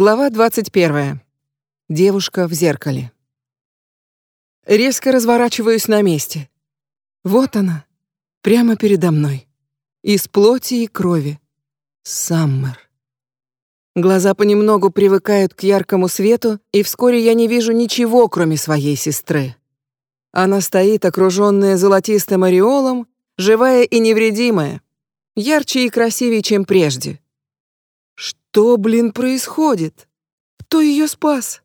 Глава 21. Девушка в зеркале. Резко разворачиваюсь на месте. Вот она, прямо передо мной. Из плоти и крови. Саммер. Глаза понемногу привыкают к яркому свету, и вскоре я не вижу ничего, кроме своей сестры. Она стоит, окруженная золотистым ореолом, живая и невредимая, ярче и красивее, чем прежде. Что, блин, происходит? Кто ее спас?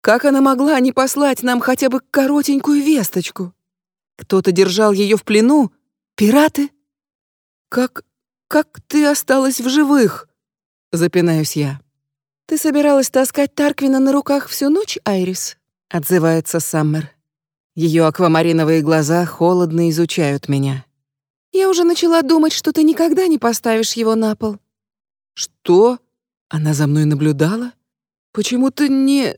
Как она могла не послать нам хотя бы коротенькую весточку? Кто-то держал ее в плену? Пираты? Как... как ты осталась в живых? Запинаюсь я. Ты собиралась таскать Тарквина на руках всю ночь, Айрис? Отзывается Саммер. Ее аквамариновые глаза холодно изучают меня. Я уже начала думать, что ты никогда не поставишь его на пол. Что? Она за мной наблюдала? Почему ты не...»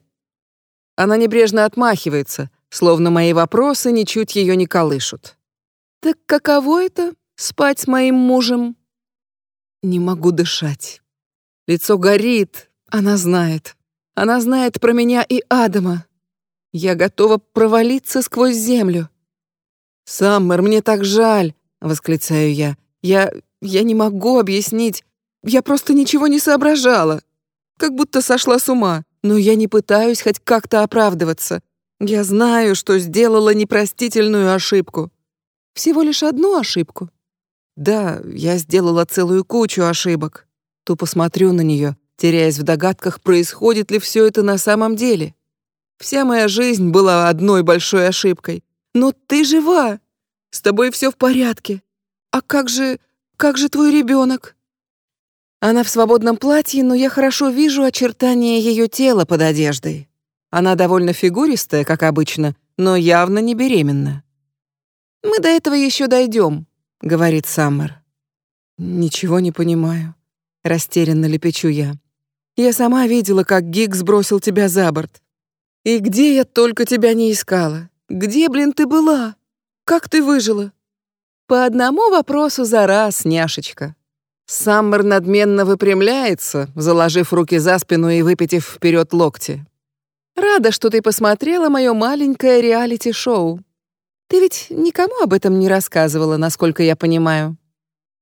Она небрежно отмахивается, словно мои вопросы ничуть ее не колышут. «Так каково это — спать с моим мужем?» Не могу дышать. Лицо горит, она знает. Она знает про меня и Адама. Я готова провалиться сквозь землю. «Саммер, мне так жаль!» — восклицаю я. «Я... я не могу объяснить, я просто ничего не соображала. Как будто сошла с ума. Но я не пытаюсь хоть как-то оправдываться. Я знаю, что сделала непростительную ошибку. Всего лишь одну ошибку. Да, я сделала целую кучу ошибок. Тупо смотрю на нее, теряясь в догадках, происходит ли все это на самом деле. Вся моя жизнь была одной большой ошибкой. Но ты жива. С тобой все в порядке. А как же... как же твой ребенок? Она в свободном платье, но я хорошо вижу очертания ее тела под одеждой. Она довольно фигуристая, как обычно, но явно не беременна. «Мы до этого еще дойдем», — говорит Саммер. «Ничего не понимаю», — растерянно лепечу я. «Я сама видела, как Гиг сбросил тебя за борт. И где я только тебя не искала? Где, блин, ты была? Как ты выжила?» «По одному вопросу за раз, няшечка», Саммер надменно выпрямляется, заложив руки за спину и выпитив вперед локти. «Рада, что ты посмотрела мое маленькое реалити-шоу. Ты ведь никому об этом не рассказывала, насколько я понимаю.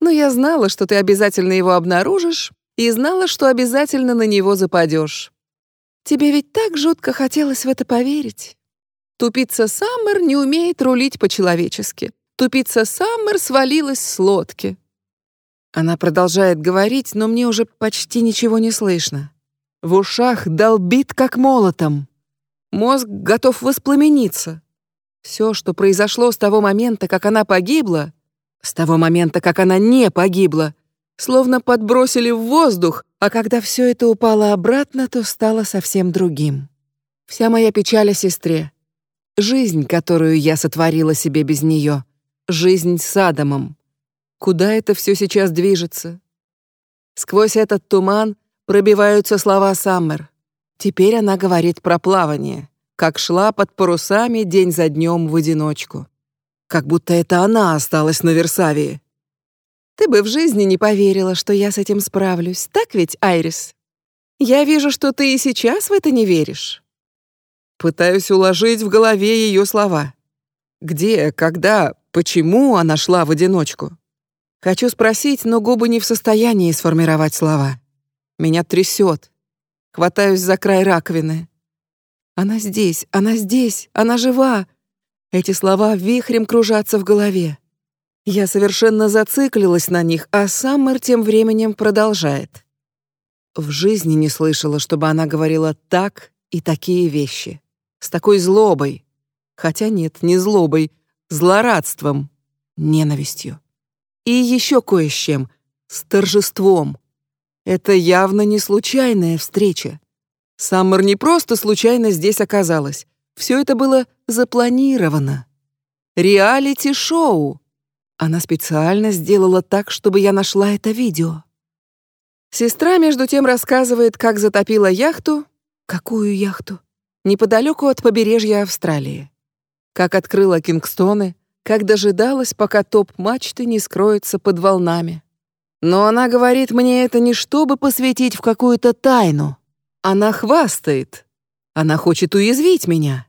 Но я знала, что ты обязательно его обнаружишь, и знала, что обязательно на него западешь. Тебе ведь так жутко хотелось в это поверить. Тупица Саммер не умеет рулить по-человечески. Тупица Саммер свалилась с лодки. Она продолжает говорить, но мне уже почти ничего не слышно. В ушах долбит как молотом. Мозг готов воспламениться. Все, что произошло с того момента, как она погибла, с того момента, как она не погибла, словно подбросили в воздух, а когда все это упало обратно, то стало совсем другим. Вся моя печаль о сестре. Жизнь, которую я сотворила себе без нее. Жизнь с Адамом. Куда это все сейчас движется? Сквозь этот туман пробиваются слова Саммер. Теперь она говорит про плавание, как шла под парусами день за днем в одиночку. Как будто это она осталась на Версавии. Ты бы в жизни не поверила, что я с этим справлюсь, так ведь, Айрис? Я вижу, что ты и сейчас в это не веришь. Пытаюсь уложить в голове ее слова. Где, когда, почему она шла в одиночку? Хочу спросить, но губы не в состоянии сформировать слова. Меня трясет. Хватаюсь за край раковины. Она здесь, она здесь, она жива. Эти слова вихрем кружатся в голове. Я совершенно зациклилась на них, а Саммер тем временем продолжает. В жизни не слышала, чтобы она говорила так и такие вещи. С такой злобой. Хотя нет, не злобой, злорадством, ненавистью. И еще кое с чем. С торжеством. Это явно не случайная встреча. Саммер не просто случайно здесь оказалась. Все это было запланировано. Реалити-шоу. Она специально сделала так, чтобы я нашла это видео. Сестра, между тем, рассказывает, как затопила яхту. Какую яхту? Неподалеку от побережья Австралии. Как открыла Кингстоны, как дожидалась, пока топ мачты не скроется под волнами. Но она говорит мне это не чтобы посвятить в какую-то тайну, Она хвастает. Она хочет уязвить меня.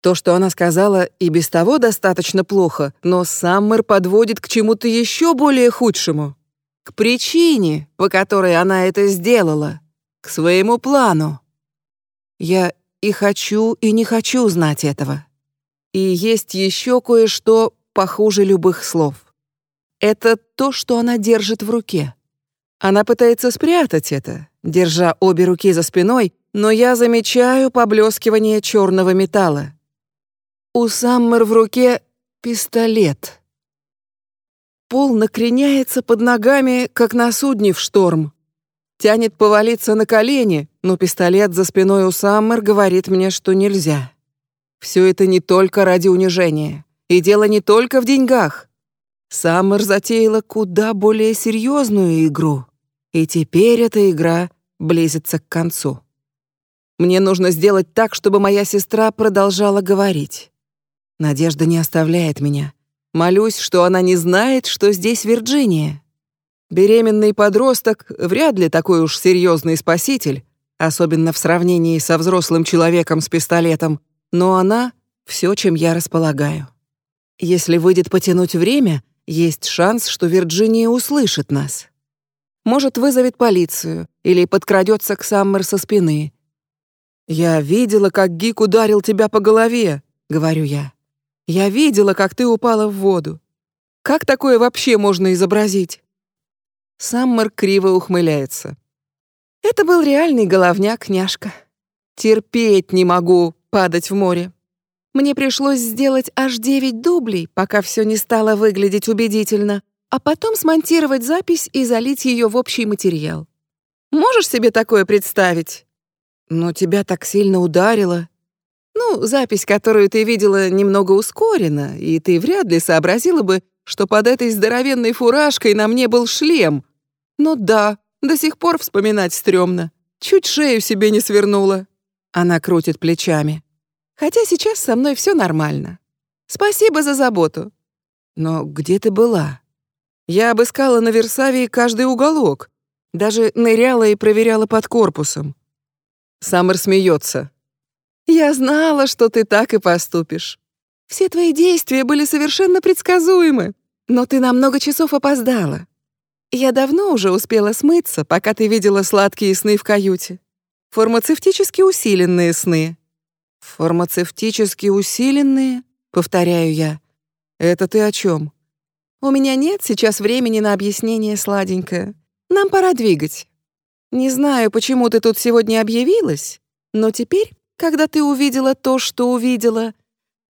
То, что она сказала, и без того достаточно плохо, но Саммер подводит к чему-то еще более худшему. К причине, по которой она это сделала. К своему плану. Я и хочу, и не хочу знать этого. И есть еще кое-что похуже любых слов. Это то, что она держит в руке. Она пытается спрятать это, держа обе руки за спиной, но я замечаю поблескивание черного металла. У Саммер в руке пистолет. Пол накреняется под ногами, как на судне в шторм. Тянет повалиться на колени, но пистолет за спиной у Саммер говорит мне, что нельзя. Все это не только ради унижения. И дело не только в деньгах. Саммер затеяла куда более серьезную игру. И теперь эта игра близится к концу. Мне нужно сделать так, чтобы моя сестра продолжала говорить. Надежда не оставляет меня. Молюсь, что она не знает, что здесь Вирджиния. Беременный подросток вряд ли такой уж серьезный спаситель, особенно в сравнении со взрослым человеком с пистолетом, но она — все, чем я располагаю. Если выйдет потянуть время, есть шанс, что Вирджиния услышит нас. Может, вызовет полицию или подкрадется к Саммер со спины. «Я видела, как Гик ударил тебя по голове», — говорю я. Я видела, как ты упала в воду. Как такое вообще можно изобразить?» Саммер криво ухмыляется. «Это был реальный головняк, няшка. Терпеть не могу падать в море. Мне пришлось сделать аж девять дублей, пока все не стало выглядеть убедительно, а потом смонтировать запись и залить ее в общий материал. Можешь себе такое представить? Но тебя так сильно ударило. Ну, запись, которую ты видела, немного ускорена, и ты вряд ли сообразила бы, что под этой здоровенной фуражкой на мне был шлем. Но да, до сих пор вспоминать стрёмно. Чуть шею себе не свернула. Она крутит плечами. Хотя сейчас со мной все нормально. Спасибо за заботу. Но где ты была? Я обыскала на Версавии каждый уголок. Даже ныряла и проверяла под корпусом. Саммер смеется. Я знала, что ты так и поступишь. Все твои действия были совершенно предсказуемы, но ты на много часов опоздала. Я давно уже успела смыться, пока ты видела сладкие сны в каюте. Фармацевтически усиленные сны. Фармацевтически усиленные, повторяю я. Это ты о чем? У меня нет сейчас времени на объяснение, сладенькое. Нам пора двигать. Не знаю, почему ты тут сегодня объявилась, но теперь когда ты увидела то, что увидела.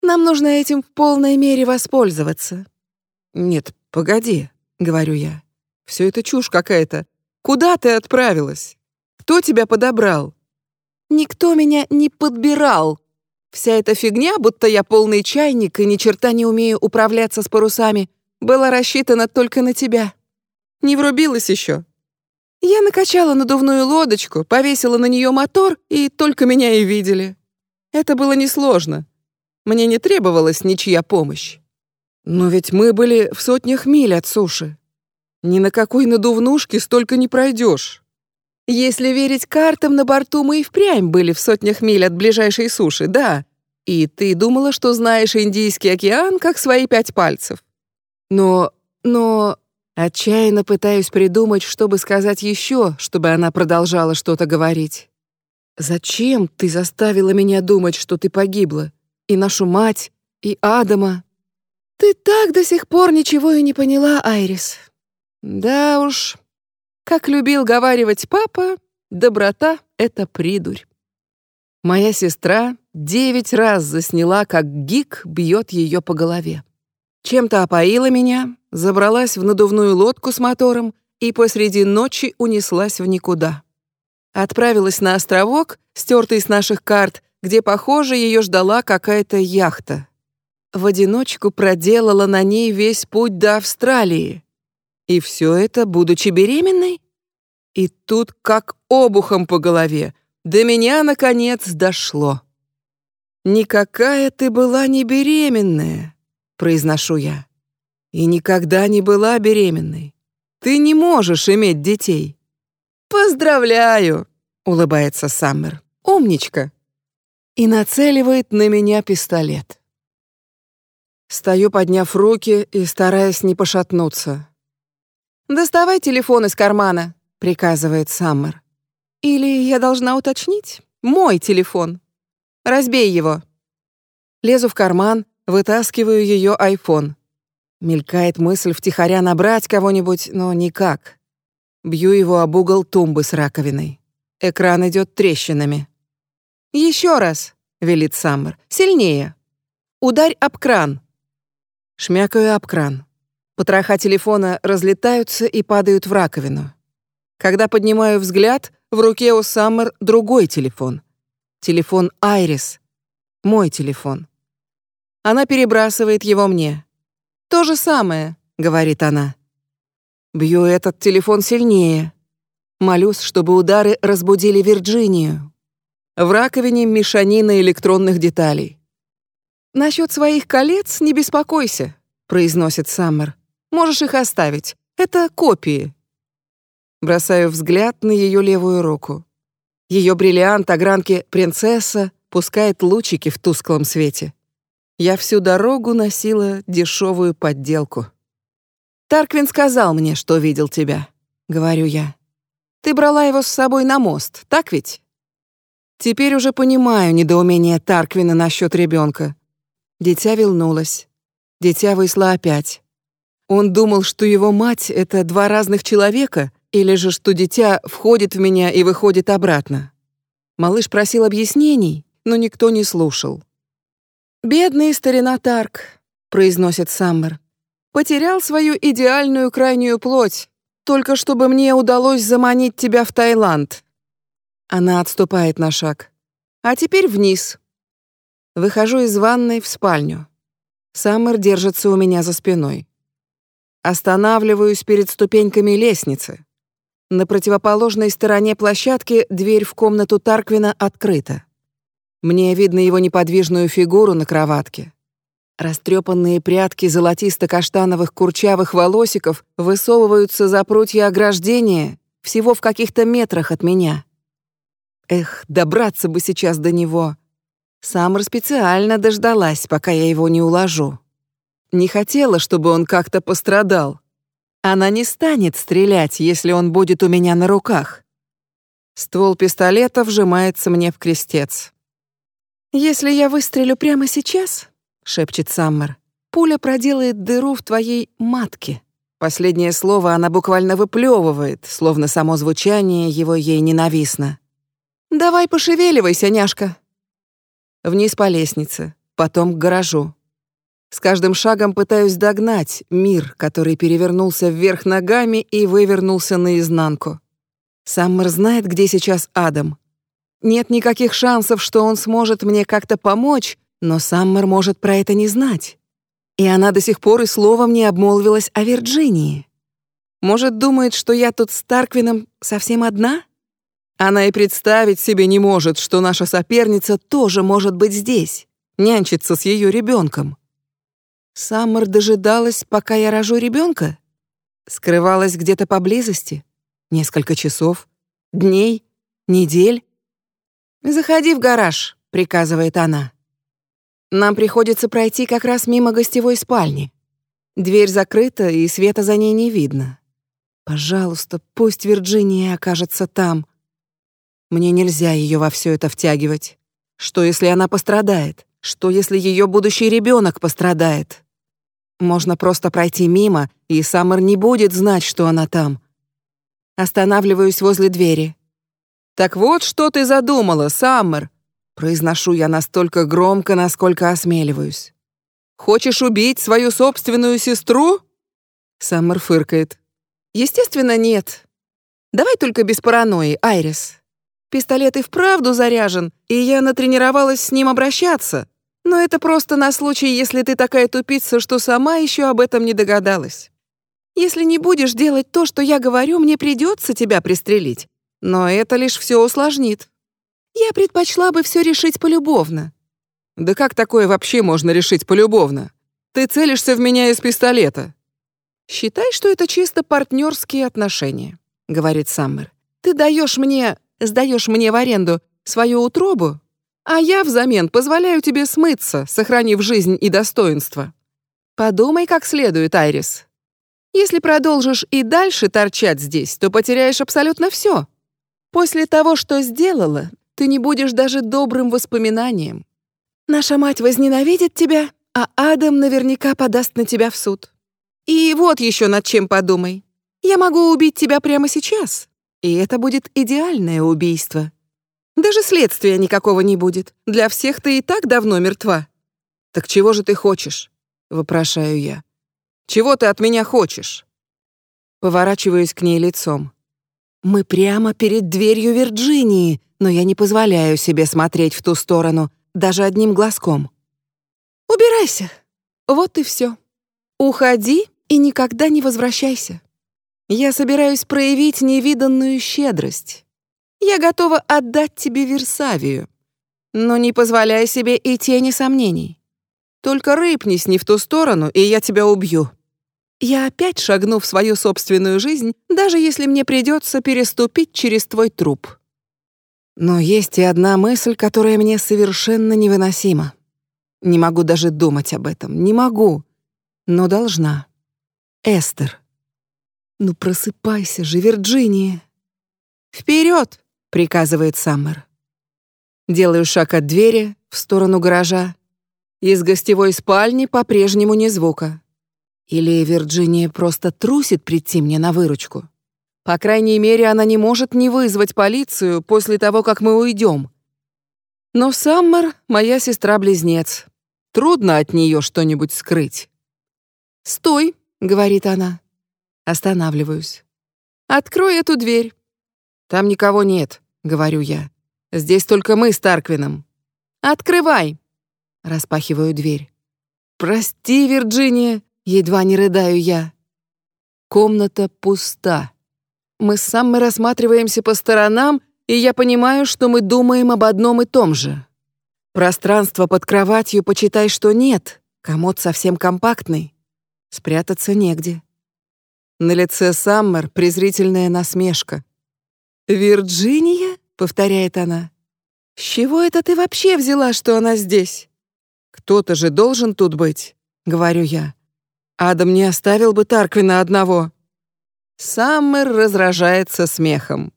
Нам нужно этим в полной мере воспользоваться». «Нет, погоди», — говорю я. «Все это чушь какая-то. Куда ты отправилась? Кто тебя подобрал?» «Никто меня не подбирал. Вся эта фигня, будто я полный чайник и ни черта не умею управляться с парусами, была рассчитана только на тебя. Не врубилась еще. Я накачала надувную лодочку, повесила на нее мотор, и только меня и видели. Это было несложно. Мне не требовалась ничья помощь. Но ведь мы были в сотнях миль от суши. Ни на какой надувнушке столько не пройдешь. Если верить картам на борту, мы и впрямь были в сотнях миль от ближайшей суши, да. И ты думала, что знаешь Индийский океан как свои пять пальцев. Но... но... Отчаянно пытаюсь придумать, чтобы сказать еще, чтобы она продолжала что-то говорить. «Зачем ты заставила меня думать, что ты погибла? И нашу мать, и Адама?» «Ты так до сих пор ничего и не поняла, Айрис». «Да уж, как любил говаривать папа, доброта — это придурь». Моя сестра девять раз засняла, как Гик бьет ее по голове. Чем-то опоила меня, забралась в надувную лодку с мотором и посреди ночи унеслась в никуда. Отправилась на островок, стертый с наших карт, где, похоже, ее ждала какая-то яхта. В одиночку проделала на ней весь путь до Австралии. И все это, будучи беременной? И тут как обухом по голове. До меня, наконец, дошло. «Никакая ты была не беременная», — произношу я и никогда не была беременной. Ты не можешь иметь детей. Поздравляю! — улыбается Саммер. «Умничка!» И нацеливает на меня пистолет. Стою, подняв руки и стараясь не пошатнуться. «Доставай телефон из кармана», — приказывает Саммер. «Или я должна уточнить? Мой телефон. Разбей его». Лезу в карман, вытаскиваю ее айфон. Мелькает мысль втихаря набрать кого-нибудь, но никак. Бью его об угол тумбы с раковиной. Экран идет трещинами. Еще раз», — велит Саммер. «Сильнее. Ударь об кран». Шмякаю об кран. Потроха телефона разлетаются и падают в раковину. Когда поднимаю взгляд, в руке у Саммер другой телефон. Телефон Айрис. Мой телефон. Она перебрасывает его мне. «То же самое», — говорит она. Бью этот телефон сильнее. Молюсь, чтобы удары разбудили Вирджинию. В раковине мешанина электронных деталей. «Насчет своих колец не беспокойся», — произносит Саммер. «Можешь их оставить. Это копии». Бросаю взгляд на ее левую руку. Ее бриллиант огранки «Принцесса» пускает лучики в тусклом свете. Я всю дорогу носила дешевую подделку. «Тарквин сказал мне, что видел тебя», — говорю я. «Ты брала его с собой на мост, так ведь?» Теперь уже понимаю недоумение Тарквина насчет ребенка. Дитя вилнулось. Дитя высло опять. Он думал, что его мать — это два разных человека, или же что дитя входит в меня и выходит обратно. Малыш просил объяснений, но никто не слушал. «Бедный старина Тарк», — произносит Саммер. Потерял свою идеальную крайнюю плоть, только чтобы мне удалось заманить тебя в Таиланд. Она отступает на шаг. А теперь вниз. Выхожу из ванной в спальню. Саммер держится у меня за спиной. Останавливаюсь перед ступеньками лестницы. На противоположной стороне площадки дверь в комнату Тарквина открыта. Мне видно его неподвижную фигуру на кроватке. Растрепанные прядки золотисто-каштановых курчавых волосиков высовываются за прутья ограждения всего в каких-то метрах от меня. Эх, добраться бы сейчас до него. Самр специально дождалась, пока я его не уложу. Не хотела, чтобы он как-то пострадал. Она не станет стрелять, если он будет у меня на руках. Ствол пистолета вжимается мне в крестец. Если я выстрелю прямо сейчас, шепчет Саммер. Пуля проделает дыру в твоей матке. Последнее слово она буквально выплевывает, словно само звучание его ей ненавистно. Давай пошевеливайся, няшка. Вниз по лестнице, потом к гаражу. С каждым шагом пытаюсь догнать мир, который перевернулся вверх ногами и вывернулся наизнанку. Саммер знает, где сейчас Адам. Нет никаких шансов, что он сможет мне как-то помочь, но Саммер может про это не знать. И она до сих пор и словом не обмолвилась о Вирджинии. Может, думает, что я тут с Тарквином совсем одна? Она и представить себе не может, что наша соперница тоже может быть здесь, нянчиться с ее ребенком. Саммер дожидалась, пока я рожу ребенка? Скрывалась где-то поблизости? Несколько часов? Дней? Недель? «Заходи в гараж», — приказывает она. Нам приходится пройти как раз мимо гостевой спальни. Дверь закрыта, и света за ней не видно. Пожалуйста, пусть Вирджиния окажется там. Мне нельзя ее во все это втягивать. Что, если она пострадает? Что, если ее будущий ребенок пострадает? Можно просто пройти мимо, и Саммер не будет знать, что она там. Останавливаюсь возле двери. «Так вот, что ты задумала, Саммер?» Произношу я настолько громко, насколько осмеливаюсь. «Хочешь убить свою собственную сестру?» Саммер фыркает. «Естественно, нет. Давай только без паранойи, Айрис. Пистолет и вправду заряжен, и я натренировалась с ним обращаться. Но это просто на случай, если ты такая тупица, что сама еще об этом не догадалась. Если не будешь делать то, что я говорю, мне придется тебя пристрелить. Но это лишь все усложнит. Я предпочла бы все решить полюбовно. Да как такое вообще можно решить полюбовно? Ты целишься в меня из пистолета. Считай, что это чисто партнерские отношения, говорит Саммер. Ты даешь мне сдаешь мне в аренду свою утробу, а я взамен позволяю тебе смыться, сохранив жизнь и достоинство. Подумай как следует, Айрис. Если продолжишь и дальше торчать здесь, то потеряешь абсолютно все. После того, что сделала, ты не будешь даже добрым воспоминанием. Наша мать возненавидит тебя, а Адам наверняка подаст на тебя в суд. И вот еще над чем подумай. Я могу убить тебя прямо сейчас, и это будет идеальное убийство. Даже следствия никакого не будет. Для всех ты и так давно мертва. Так чего же ты хочешь? вопрошаю я. Чего ты от меня хочешь? Поворачиваюсь к ней лицом. Мы прямо перед дверью Вирджинии, но я не позволяю себе смотреть в ту сторону даже одним глазком. Убирайся. Вот и все. Уходи и никогда не возвращайся. Я собираюсь проявить невиданную щедрость. Я готова отдать тебе Версавию, но не позволяй себе и тени сомнений. Только рыпнись не в ту сторону, и я тебя убью. Я опять шагну в свою собственную жизнь, даже если мне придется переступить через твой труп. Но есть и одна мысль, которая мне совершенно невыносима. Не могу даже думать об этом, не могу, но должна. Эстер. Ну просыпайся же, Вирджиния. Вперед! Приказывает Саммер. Делаю шаг от двери в сторону гаража. Из гостевой спальни по-прежнему ни звука. Или Вирджиния просто трусит прийти мне на выручку. По крайней мере, она не может не вызвать полицию после того, как мы уйдем. Но Саммер — моя сестра-близнец. Трудно от нее что-нибудь скрыть. «Стой», — говорит она. Останавливаюсь. «Открой эту дверь». «Там никого нет», — говорю я. «Здесь только мы с Тарквином». «Открывай!» Распахиваю дверь. «Прости, Вирджиния!» — едва не рыдаю я. Комната пуста. Мы с Саммой рассматриваемся по сторонам, и я понимаю, что мы думаем об одном и том же. Пространство под кроватью почитай, что нет. Комод совсем компактный. Спрятаться негде. На лице Саммер презрительная насмешка. «Вирджиния?» — повторяет она. «С чего это ты вообще взяла, что она здесь?» «Кто-то же должен тут быть», — говорю я. «Адам не оставил бы Тарквина одного». Саммер разражается смехом.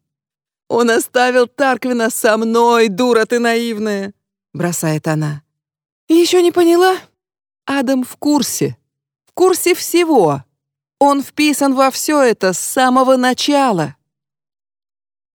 «Он оставил Тарквина со мной, дура ты наивная!» — бросает она. «Еще не поняла? Адам в курсе. В курсе всего. Он вписан во все это с самого начала».